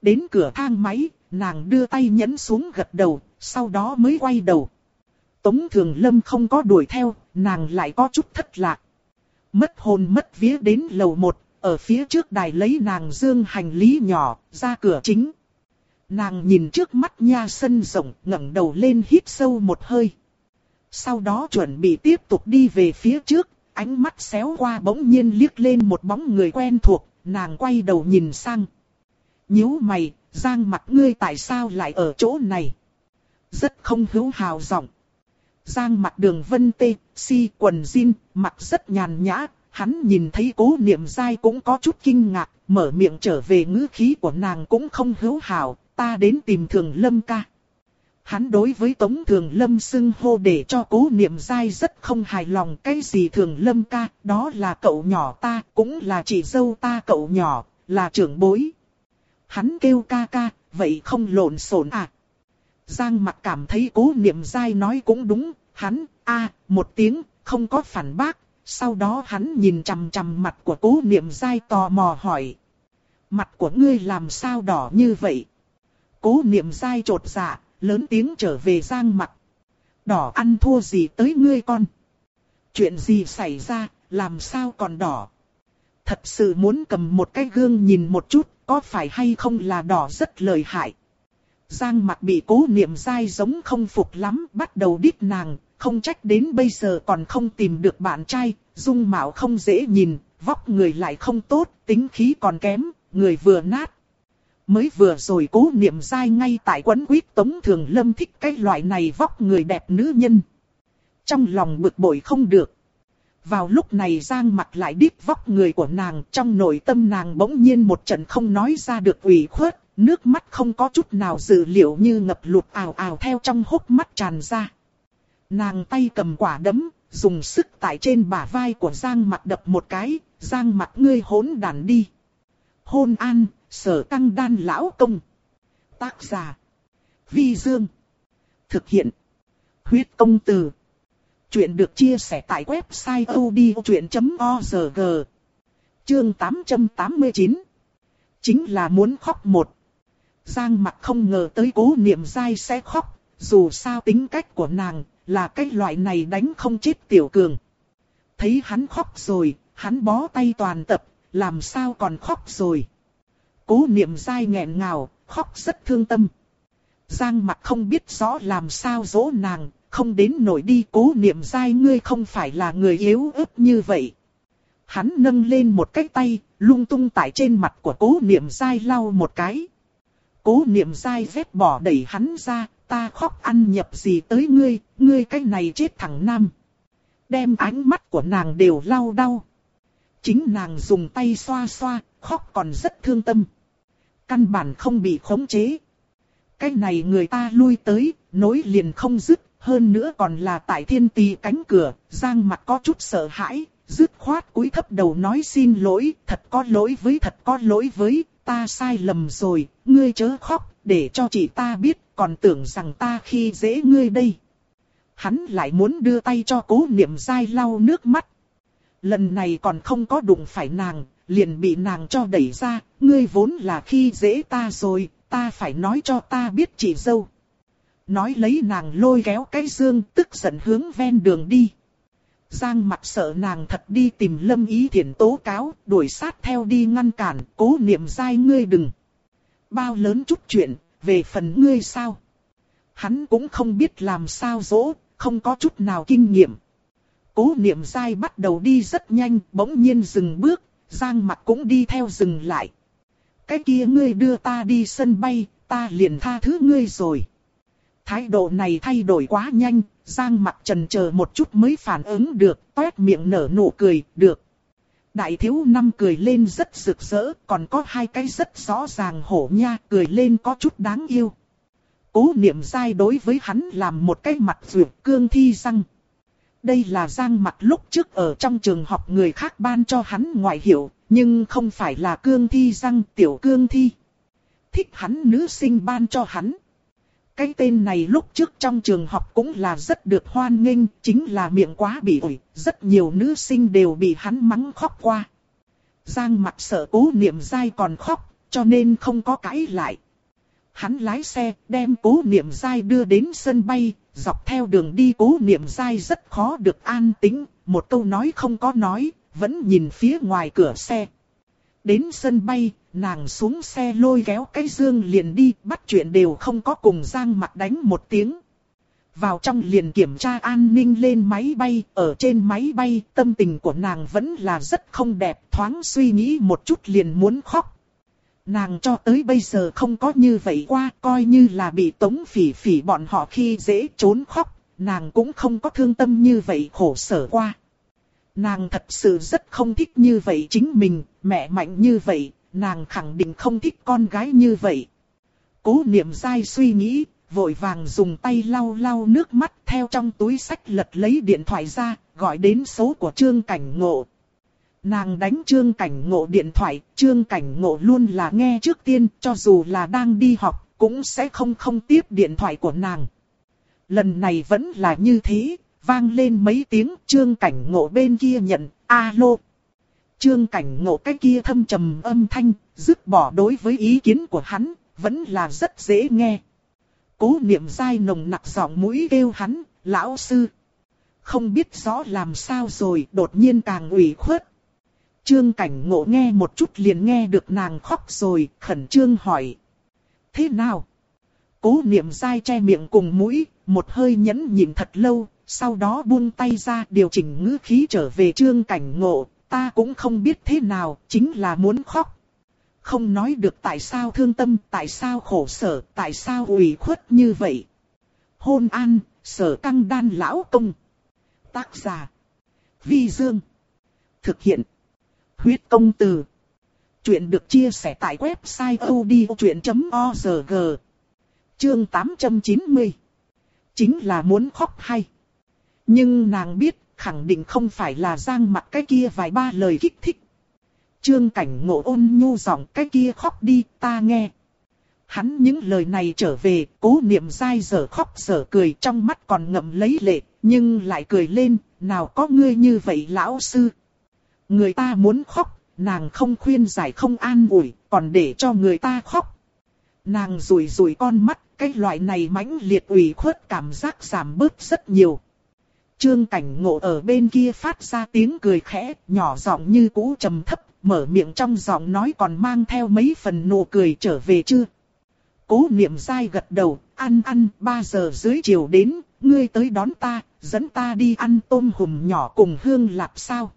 Đến cửa thang máy, nàng đưa tay nhấn xuống gật đầu, sau đó mới quay đầu. Tống Thường Lâm không có đuổi theo, nàng lại có chút thất lạc. Mất hồn mất vía đến lầu một, ở phía trước đài lấy nàng dương hành lý nhỏ, ra cửa chính. Nàng nhìn trước mắt nha sân rộng, ngẩng đầu lên hít sâu một hơi. Sau đó chuẩn bị tiếp tục đi về phía trước, ánh mắt xéo qua bỗng nhiên liếc lên một bóng người quen thuộc, nàng quay đầu nhìn sang. nhíu mày, Giang mặt ngươi tại sao lại ở chỗ này? Rất không hữu hào giọng. Giang mặt đường vân tê, si quần jean, mặt rất nhàn nhã, hắn nhìn thấy cố niệm dai cũng có chút kinh ngạc, mở miệng trở về ngữ khí của nàng cũng không hữu hào, ta đến tìm thường lâm ca. Hắn đối với Tống Thường Lâm xưng hô để cho cố niệm dai rất không hài lòng cái gì Thường Lâm ca, đó là cậu nhỏ ta, cũng là chị dâu ta cậu nhỏ, là trưởng bối. Hắn kêu ca ca, vậy không lộn xộn à. Giang mặt cảm thấy cố niệm dai nói cũng đúng, hắn, a một tiếng, không có phản bác, sau đó hắn nhìn chằm chằm mặt của cố niệm dai tò mò hỏi. Mặt của ngươi làm sao đỏ như vậy? Cố niệm dai trột dạ, lớn tiếng trở về giang mặt. Đỏ ăn thua gì tới ngươi con? Chuyện gì xảy ra, làm sao còn đỏ? Thật sự muốn cầm một cái gương nhìn một chút, có phải hay không là đỏ rất lợi hại. Giang mặt bị cố niệm dai giống không phục lắm, bắt đầu đít nàng, không trách đến bây giờ còn không tìm được bạn trai, dung mạo không dễ nhìn, vóc người lại không tốt, tính khí còn kém, người vừa nát. Mới vừa rồi cố niệm dai ngay tại quấn quýt Tống Thường Lâm thích cái loại này vóc người đẹp nữ nhân. Trong lòng bực bội không được. Vào lúc này Giang mặt lại đít vóc người của nàng trong nội tâm nàng bỗng nhiên một trận không nói ra được ủy khuất, nước mắt không có chút nào dự liệu như ngập lụt ào ào theo trong hốc mắt tràn ra. Nàng tay cầm quả đấm, dùng sức tại trên bả vai của Giang mặt đập một cái, Giang mặt ngươi hỗn đàn đi. Hôn an, sở tăng đan lão công. Tác giả. Vi Dương. Thực hiện. Huyết công từ. Chuyện được chia sẻ tại website odchuyện.org. Chương 889. Chính là muốn khóc một. Giang mặt không ngờ tới cố niệm dai sẽ khóc, dù sao tính cách của nàng là cái loại này đánh không chết tiểu cường. Thấy hắn khóc rồi, hắn bó tay toàn tập, làm sao còn khóc rồi. Cố niệm dai nghẹn ngào, khóc rất thương tâm. Giang mặt không biết rõ làm sao dỗ nàng, không đến nổi đi cố niệm dai ngươi không phải là người yếu ớt như vậy. Hắn nâng lên một cái tay, lung tung tại trên mặt của cố niệm dai lau một cái. Cố niệm dai vết bỏ đẩy hắn ra, ta khóc ăn nhập gì tới ngươi, ngươi cái này chết thẳng nam. Đem ánh mắt của nàng đều lau đau. Chính nàng dùng tay xoa xoa, khóc còn rất thương tâm. Căn bản không bị khống chế. Cái này người ta lui tới, nối liền không dứt, hơn nữa còn là tại thiên tì cánh cửa, giang mặt có chút sợ hãi, dứt khoát cúi thấp đầu nói xin lỗi, thật có lỗi với thật có lỗi với, ta sai lầm rồi, ngươi chớ khóc, để cho chị ta biết, còn tưởng rằng ta khi dễ ngươi đây. Hắn lại muốn đưa tay cho cố niệm dai lau nước mắt. Lần này còn không có đụng phải nàng, liền bị nàng cho đẩy ra, ngươi vốn là khi dễ ta rồi, ta phải nói cho ta biết chị dâu. Nói lấy nàng lôi kéo cái dương tức giận hướng ven đường đi. Giang mặt sợ nàng thật đi tìm lâm ý thiện tố cáo, đuổi sát theo đi ngăn cản, cố niệm dai ngươi đừng. Bao lớn chút chuyện, về phần ngươi sao? Hắn cũng không biết làm sao dỗ, không có chút nào kinh nghiệm. Cố niệm dai bắt đầu đi rất nhanh, bỗng nhiên dừng bước, Giang mặt cũng đi theo dừng lại. Cái kia ngươi đưa ta đi sân bay, ta liền tha thứ ngươi rồi. Thái độ này thay đổi quá nhanh, Giang mặt trần chờ một chút mới phản ứng được, toét miệng nở nụ cười, được. Đại thiếu năm cười lên rất rực rỡ, còn có hai cái rất rõ ràng hổ nha, cười lên có chút đáng yêu. Cố niệm dai đối với hắn làm một cái mặt vượt cương thi răng. Đây là giang mặt lúc trước ở trong trường học người khác ban cho hắn ngoại hiệu, nhưng không phải là cương thi răng tiểu cương thi. Thích hắn nữ sinh ban cho hắn. Cái tên này lúc trước trong trường học cũng là rất được hoan nghênh, chính là miệng quá bị ủi, rất nhiều nữ sinh đều bị hắn mắng khóc qua. Giang mặt sợ cố niệm dai còn khóc, cho nên không có cãi lại. Hắn lái xe, đem cố niệm dai đưa đến sân bay, dọc theo đường đi cố niệm dai rất khó được an tĩnh, một câu nói không có nói, vẫn nhìn phía ngoài cửa xe. Đến sân bay, nàng xuống xe lôi kéo cái dương liền đi, bắt chuyện đều không có cùng Giang mặt đánh một tiếng. Vào trong liền kiểm tra an ninh lên máy bay, ở trên máy bay tâm tình của nàng vẫn là rất không đẹp, thoáng suy nghĩ một chút liền muốn khóc. Nàng cho tới bây giờ không có như vậy qua, coi như là bị tống phỉ phỉ bọn họ khi dễ trốn khóc, nàng cũng không có thương tâm như vậy khổ sở qua. Nàng thật sự rất không thích như vậy chính mình, mẹ mạnh như vậy, nàng khẳng định không thích con gái như vậy. Cố niệm dai suy nghĩ, vội vàng dùng tay lau lau nước mắt theo trong túi sách lật lấy điện thoại ra, gọi đến số của Trương Cảnh Ngộ. Nàng đánh Trương Cảnh Ngộ điện thoại, Trương Cảnh Ngộ luôn là nghe trước tiên, cho dù là đang đi học, cũng sẽ không không tiếp điện thoại của nàng. Lần này vẫn là như thế, vang lên mấy tiếng Trương Cảnh Ngộ bên kia nhận, alo. Trương Cảnh Ngộ cái kia thâm trầm âm thanh, dứt bỏ đối với ý kiến của hắn, vẫn là rất dễ nghe. Cố niệm dai nồng nặc giọng mũi kêu hắn, lão sư. Không biết rõ làm sao rồi, đột nhiên càng ủy khuất. Trương cảnh ngộ nghe một chút liền nghe được nàng khóc rồi, khẩn trương hỏi. Thế nào? Cố niệm dai che miệng cùng mũi, một hơi nhẫn nhịn thật lâu, sau đó buông tay ra điều chỉnh ngữ khí trở về trương cảnh ngộ, ta cũng không biết thế nào, chính là muốn khóc. Không nói được tại sao thương tâm, tại sao khổ sở, tại sao ủy khuất như vậy. Hôn an, sở căng đan lão công. Tác giả. Vi Dương. Thực hiện. Huyết công từ. Chuyện được chia sẻ tại website odchuyện.org. Chương 890. Chính là muốn khóc hay. Nhưng nàng biết, khẳng định không phải là giang mặt cái kia vài ba lời kích thích. Trương cảnh ngộ ôn nhu giọng cái kia khóc đi, ta nghe. Hắn những lời này trở về, cố niệm dai dở khóc dở cười trong mắt còn ngậm lấy lệ, nhưng lại cười lên, nào có ngươi như vậy lão sư. Người ta muốn khóc, nàng không khuyên giải không an ủi, còn để cho người ta khóc. Nàng rủi rủi con mắt, cái loại này mãnh liệt ủy khuất cảm giác giảm bớt rất nhiều. Trương cảnh ngộ ở bên kia phát ra tiếng cười khẽ, nhỏ giọng như cũ trầm thấp, mở miệng trong giọng nói còn mang theo mấy phần nụ cười trở về chưa. Cố niệm dai gật đầu, ăn ăn, 3 giờ dưới chiều đến, ngươi tới đón ta, dẫn ta đi ăn tôm hùm nhỏ cùng hương lạp sao.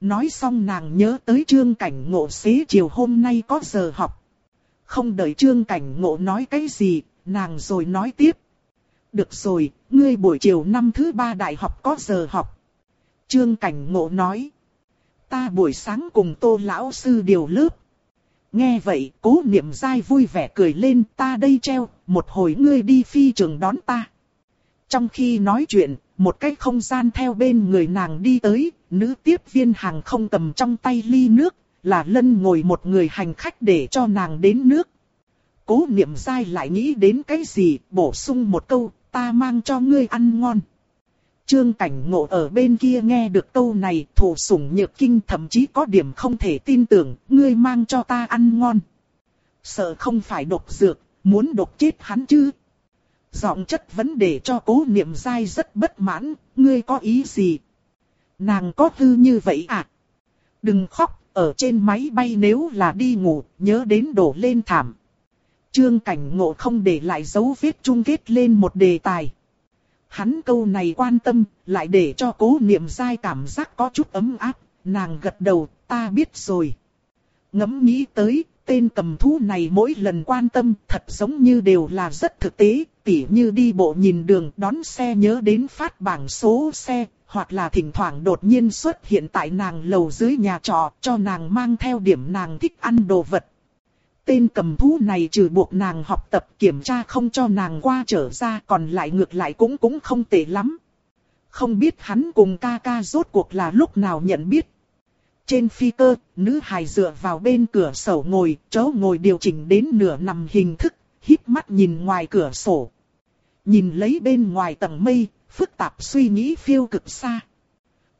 Nói xong nàng nhớ tới trương cảnh ngộ xế chiều hôm nay có giờ học. Không đợi trương cảnh ngộ nói cái gì, nàng rồi nói tiếp. Được rồi, ngươi buổi chiều năm thứ ba đại học có giờ học. Trương cảnh ngộ nói. Ta buổi sáng cùng tô lão sư điều lớp. Nghe vậy, cố niệm dai vui vẻ cười lên ta đây treo, một hồi ngươi đi phi trường đón ta. Trong khi nói chuyện, một cái không gian theo bên người nàng đi tới, nữ tiếp viên hàng không cầm trong tay ly nước, là lân ngồi một người hành khách để cho nàng đến nước. Cố niệm dai lại nghĩ đến cái gì, bổ sung một câu, ta mang cho ngươi ăn ngon. Trương cảnh ngộ ở bên kia nghe được câu này, thủ sủng nhược kinh thậm chí có điểm không thể tin tưởng, ngươi mang cho ta ăn ngon. Sợ không phải độc dược, muốn độc chết hắn chứ. Giọng chất vấn đề cho cố niệm dai rất bất mãn, ngươi có ý gì? Nàng có hư như vậy à? Đừng khóc, ở trên máy bay nếu là đi ngủ, nhớ đến đổ lên thảm. Trương cảnh ngộ không để lại dấu vết chung kết lên một đề tài. Hắn câu này quan tâm, lại để cho cố niệm dai cảm giác có chút ấm áp, nàng gật đầu, ta biết rồi. Ngẫm nghĩ tới, tên cầm thú này mỗi lần quan tâm thật giống như đều là rất thực tế, tỉ như đi bộ nhìn đường đón xe nhớ đến phát bảng số xe, hoặc là thỉnh thoảng đột nhiên xuất hiện tại nàng lầu dưới nhà trọ cho nàng mang theo điểm nàng thích ăn đồ vật. Tên cầm thú này trừ buộc nàng học tập kiểm tra không cho nàng qua trở ra còn lại ngược lại cũng cũng không tệ lắm. Không biết hắn cùng ca ca rốt cuộc là lúc nào nhận biết. Trên phi cơ, nữ hài dựa vào bên cửa sổ ngồi, chỗ ngồi điều chỉnh đến nửa nằm hình thức, híp mắt nhìn ngoài cửa sổ. Nhìn lấy bên ngoài tầng mây, phức tạp suy nghĩ phiêu cực xa.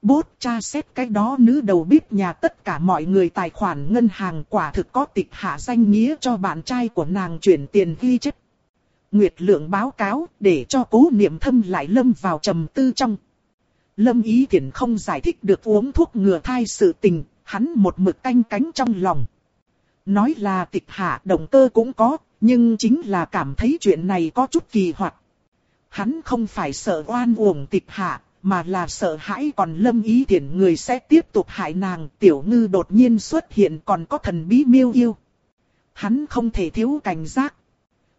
Bốt tra xét cái đó nữ đầu bếp nhà tất cả mọi người tài khoản ngân hàng quả thực có tịch hạ danh nghĩa cho bạn trai của nàng chuyển tiền ghi chất. Nguyệt lượng báo cáo để cho cố niệm thâm lại lâm vào trầm tư trong. Lâm ý thiện không giải thích được uống thuốc ngừa thai sự tình, hắn một mực canh cánh trong lòng. Nói là tịch hạ động cơ cũng có, nhưng chính là cảm thấy chuyện này có chút kỳ hoạt. Hắn không phải sợ oan uổng tịch hạ, mà là sợ hãi còn lâm ý tiện người sẽ tiếp tục hại nàng. Tiểu ngư đột nhiên xuất hiện còn có thần bí miêu yêu. Hắn không thể thiếu cảnh giác.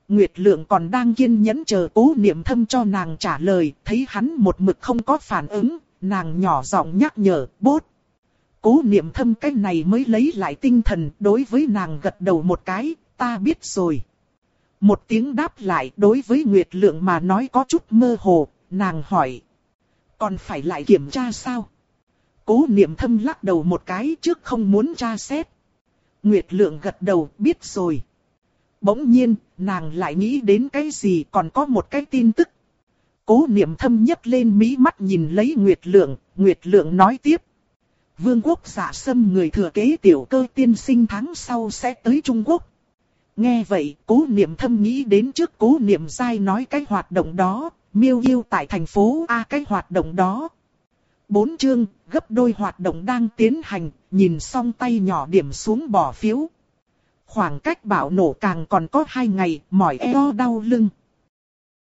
Nguyệt Lượng còn đang kiên nhẫn chờ cố niệm thâm cho nàng trả lời, thấy hắn một mực không có phản ứng, nàng nhỏ giọng nhắc nhở, bốt. Cố niệm thâm cái này mới lấy lại tinh thần, đối với nàng gật đầu một cái, ta biết rồi. Một tiếng đáp lại đối với Nguyệt Lượng mà nói có chút mơ hồ, nàng hỏi. Còn phải lại kiểm tra sao? Cố niệm thâm lắc đầu một cái trước không muốn tra xét. Nguyệt Lượng gật đầu, biết rồi. Bỗng nhiên, nàng lại nghĩ đến cái gì còn có một cái tin tức. Cố niệm thâm nhấc lên mí mắt nhìn lấy Nguyệt Lượng, Nguyệt Lượng nói tiếp. Vương quốc giả xâm người thừa kế tiểu cơ tiên sinh tháng sau sẽ tới Trung Quốc. Nghe vậy, cố niệm thâm nghĩ đến trước cố niệm dai nói cái hoạt động đó, miêu yêu tại thành phố A cái hoạt động đó. Bốn chương, gấp đôi hoạt động đang tiến hành, nhìn xong tay nhỏ điểm xuống bỏ phiếu. Khoảng cách bạo nổ càng còn có hai ngày, mỏi eo đau lưng.